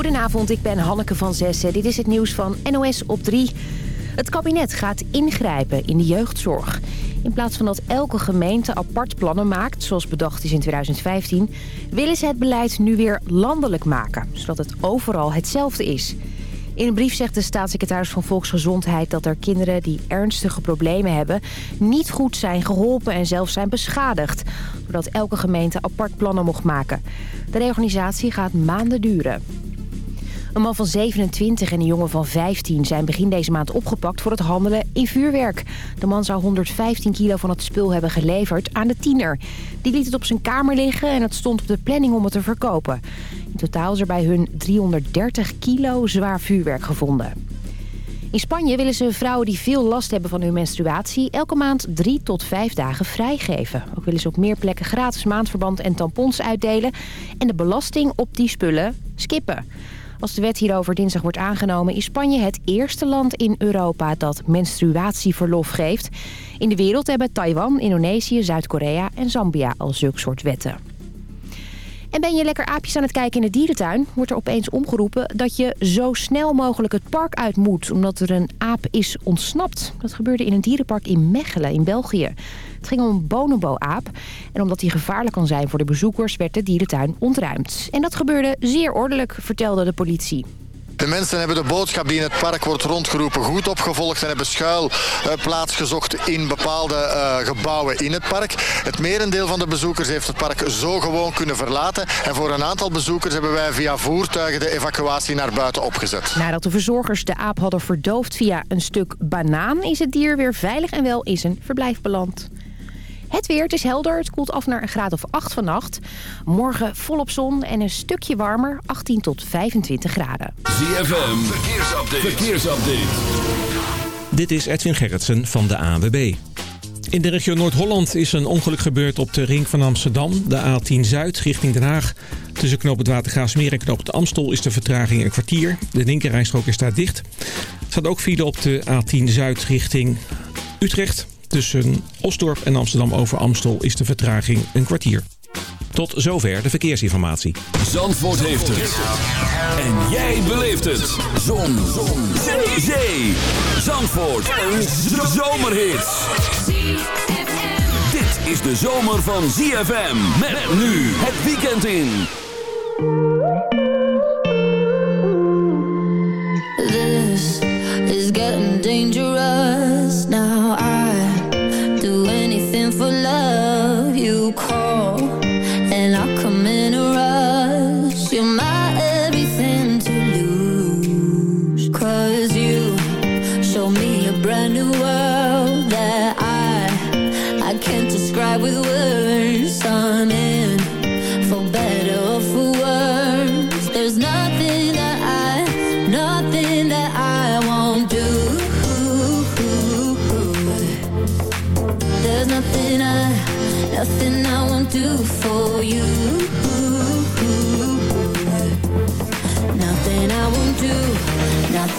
Goedenavond, ik ben Hanneke van Zessen. Dit is het nieuws van NOS op 3. Het kabinet gaat ingrijpen in de jeugdzorg. In plaats van dat elke gemeente apart plannen maakt, zoals bedacht is in 2015... willen ze het beleid nu weer landelijk maken, zodat het overal hetzelfde is. In een brief zegt de staatssecretaris van Volksgezondheid... dat er kinderen die ernstige problemen hebben... niet goed zijn geholpen en zelfs zijn beschadigd. Doordat elke gemeente apart plannen mocht maken. De reorganisatie gaat maanden duren. Een man van 27 en een jongen van 15 zijn begin deze maand opgepakt voor het handelen in vuurwerk. De man zou 115 kilo van het spul hebben geleverd aan de tiener. Die liet het op zijn kamer liggen en het stond op de planning om het te verkopen. In totaal is er bij hun 330 kilo zwaar vuurwerk gevonden. In Spanje willen ze vrouwen die veel last hebben van hun menstruatie... elke maand drie tot vijf dagen vrijgeven. Ook willen ze op meer plekken gratis maandverband en tampons uitdelen... en de belasting op die spullen skippen. Als de wet hierover dinsdag wordt aangenomen... is Spanje het eerste land in Europa dat menstruatieverlof geeft. In de wereld hebben Taiwan, Indonesië, Zuid-Korea en Zambia al zulke soort wetten. En ben je lekker aapjes aan het kijken in de dierentuin... wordt er opeens omgeroepen dat je zo snel mogelijk het park uit moet... omdat er een aap is ontsnapt. Dat gebeurde in een dierenpark in Mechelen in België. Het ging om een bonobo-aap. En omdat die gevaarlijk kan zijn voor de bezoekers... werd de dierentuin ontruimd. En dat gebeurde zeer ordelijk, vertelde de politie. De mensen hebben de boodschap die in het park wordt rondgeroepen goed opgevolgd en hebben schuil plaats gezocht in bepaalde uh, gebouwen in het park. Het merendeel van de bezoekers heeft het park zo gewoon kunnen verlaten. En voor een aantal bezoekers hebben wij via voertuigen de evacuatie naar buiten opgezet. Nadat de verzorgers de aap hadden verdoofd via een stuk banaan... is het dier weer veilig en wel in zijn verblijf beland. Het weer, het is helder. Het koelt af naar een graad of 8 vannacht. Morgen volop zon en een stukje warmer, 18 tot 25 graden. ZFM, verkeersupdate. verkeersupdate. Dit is Edwin Gerritsen van de AWB. In de regio Noord-Holland is een ongeluk gebeurd op de ring van Amsterdam. De A10 Zuid richting Den Haag. Tussen knoop het Watergraafsmeer en knoop het Amstel is de vertraging een kwartier. De linkerrijstrook is daar dicht. Er staat ook file op de A10 Zuid richting Utrecht. Tussen Osdorp en Amsterdam over Amstel is de vertraging een kwartier. Tot zover de verkeersinformatie. Zandvoort heeft het. En jij beleeft het. Zon. Zon. Zee. Zee. Zandvoort. Een zomerhit. Dit is de zomer van ZFM. Met nu het weekend in. This is getting dangerous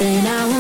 then I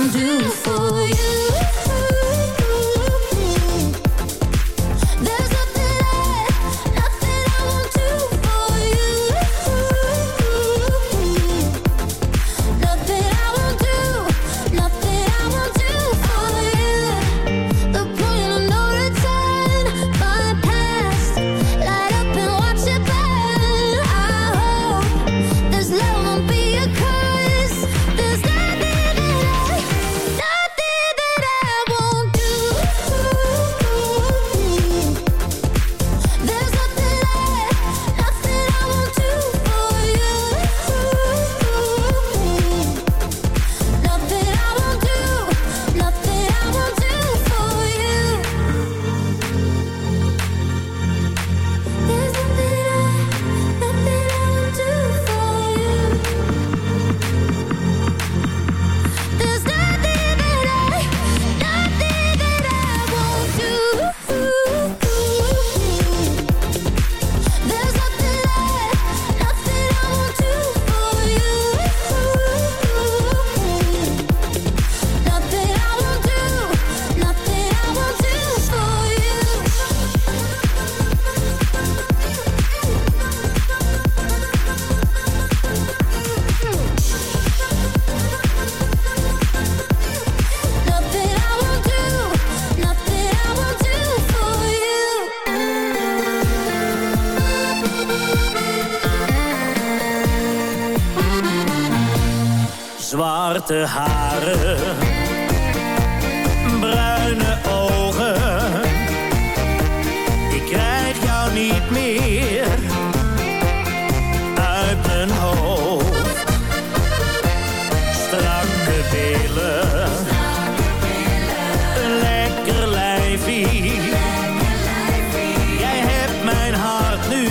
Jij hebt mijn hart nu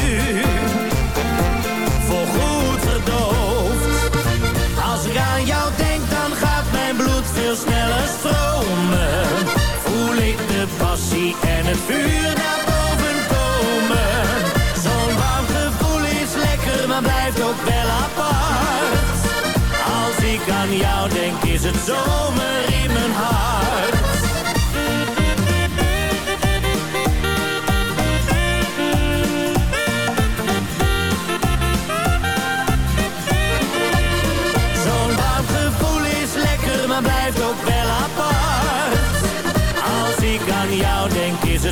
voorgoed verdoofd. Als ik aan jou denk, dan gaat mijn bloed veel sneller stromen. Voel ik de passie en het vuur naar boven komen. Zo'n warm gevoel is lekker, maar blijft ook wel apart. Als ik aan jou denk, is het zomer in mijn hart.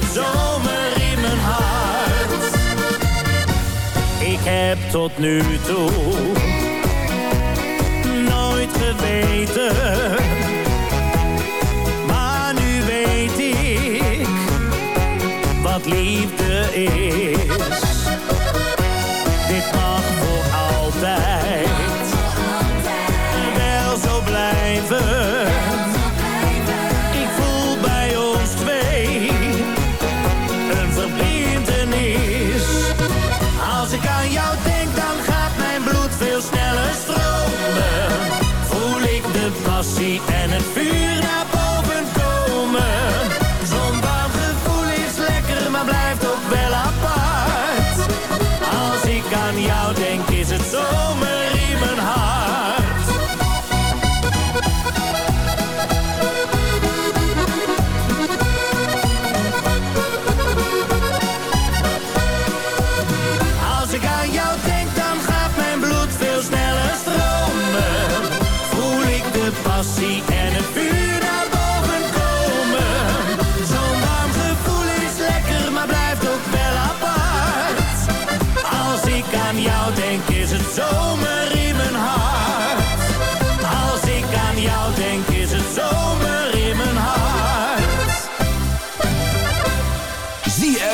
het zomer in mijn hart. Ik heb tot nu toe nooit geweten. Maar nu weet ik wat liefde is.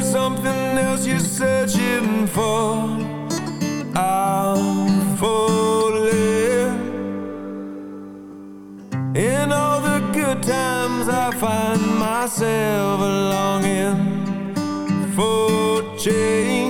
there's something else you're searching for. I'm falling. In all the good times I find myself longing for change.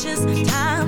precious time.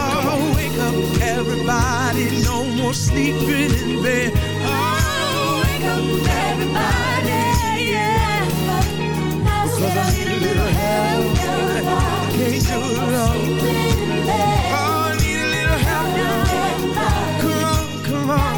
Oh, wake up, everybody. No more sleeping in bed. Oh, wake up, everybody. Yeah. Cause I need a little help. Can't do it alone. Oh, I need a little help. Uh, come on, come on,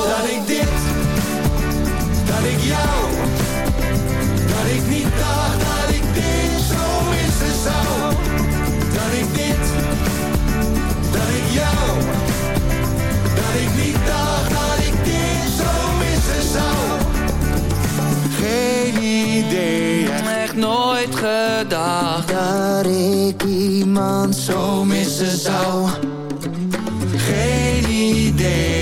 jou. Dat ik niet dacht dat ik dit zo missen zou. Dat ik dit, dat ik jou. Dat ik niet dacht dat ik dit zo missen zou. Geen idee, Echt nooit gedacht Dat ik iemand zo missen zou. Geen idee,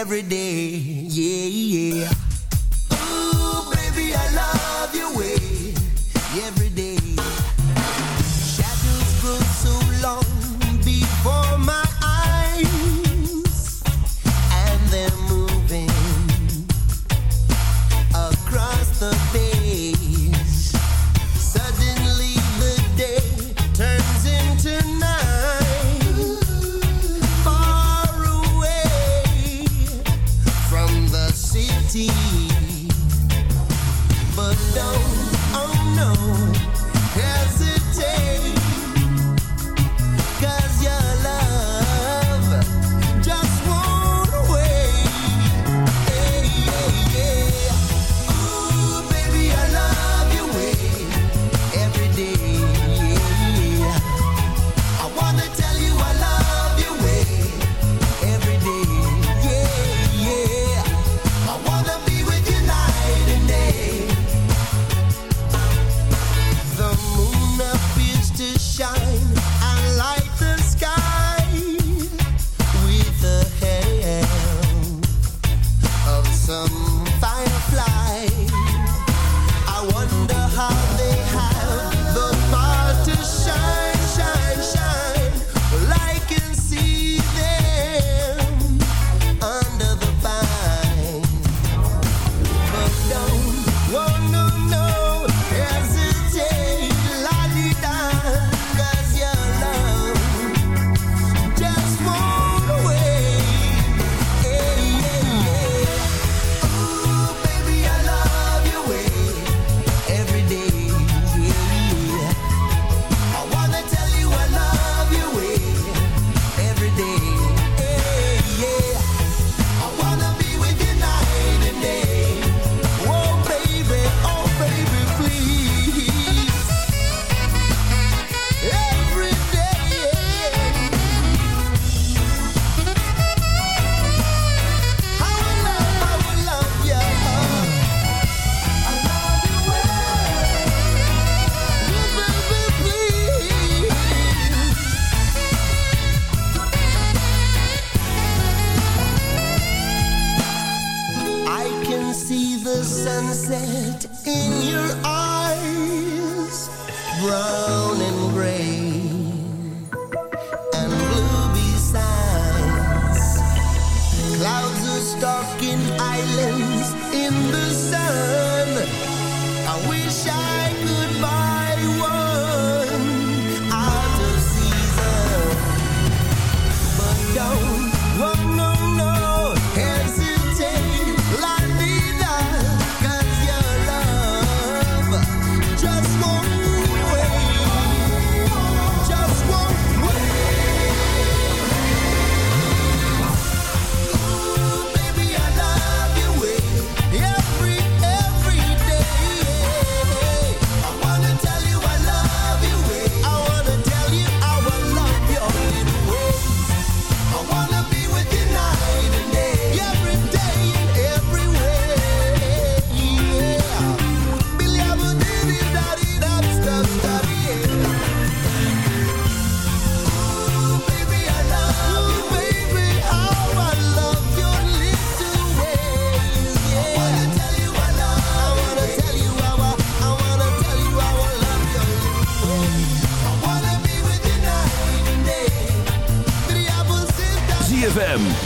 every day. Yeah.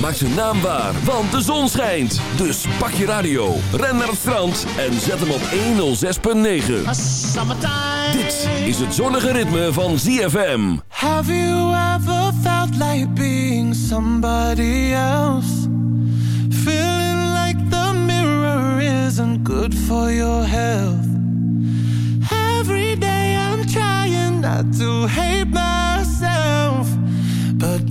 Maak zijn naam waar, want de zon schijnt. Dus pak je radio, ren naar het strand en zet hem op 106.9. Dit is het zonnige ritme van ZFM. Have you ever felt like being somebody else? Feeling like the mirror isn't good for your health. Every day I'm trying not to hate myself.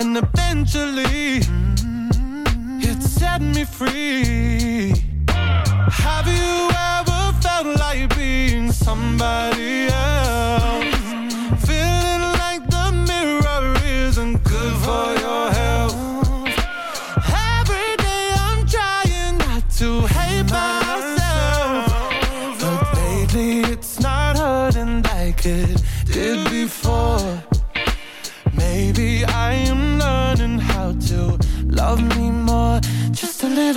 and eventually mm-hmm. it set me free. Have you ever felt like being somebody else?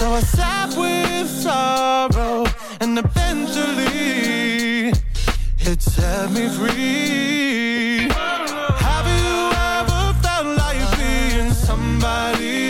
So I sat with sorrow, and eventually it set me free. Have you ever felt like being somebody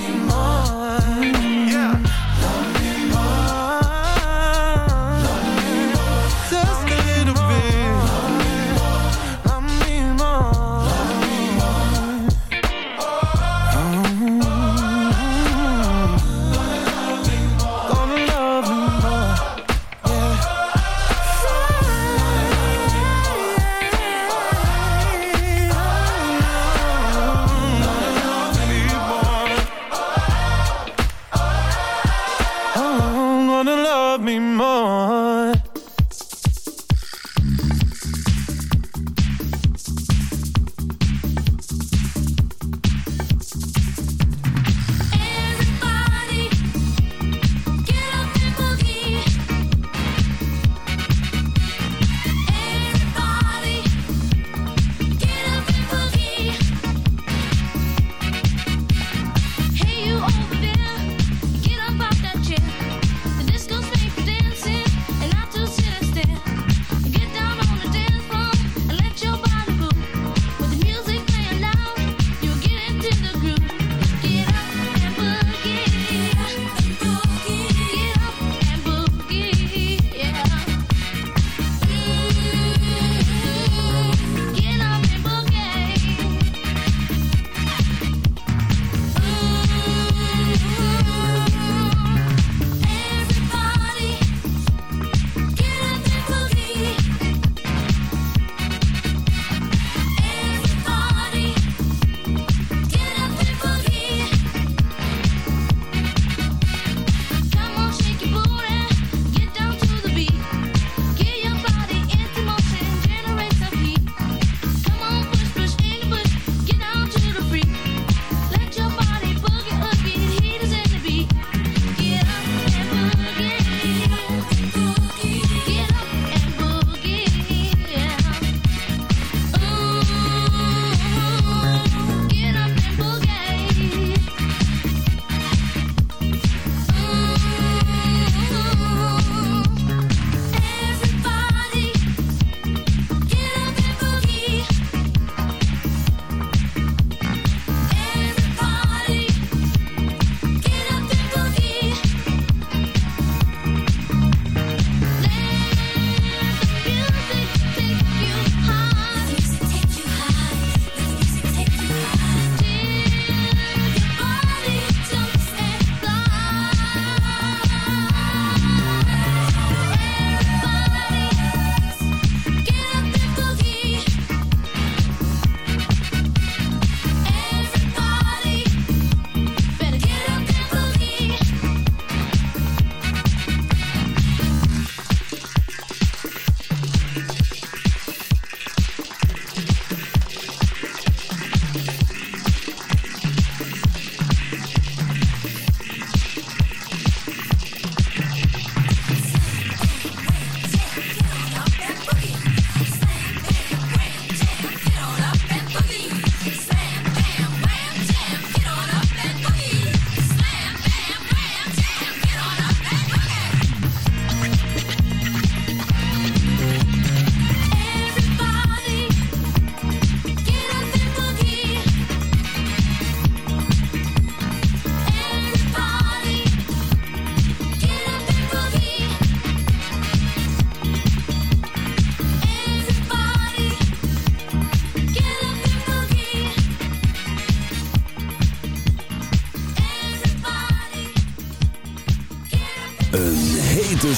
more.